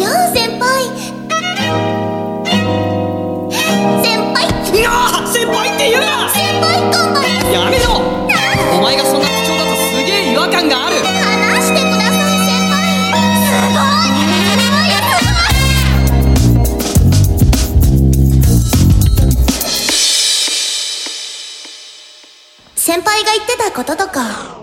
よ先輩。先輩。いや先輩って言うな。先輩やめろ。お前がそんな口調だとすげえ違和感がある。話してください先輩。すごい。先輩が言ってたこととか。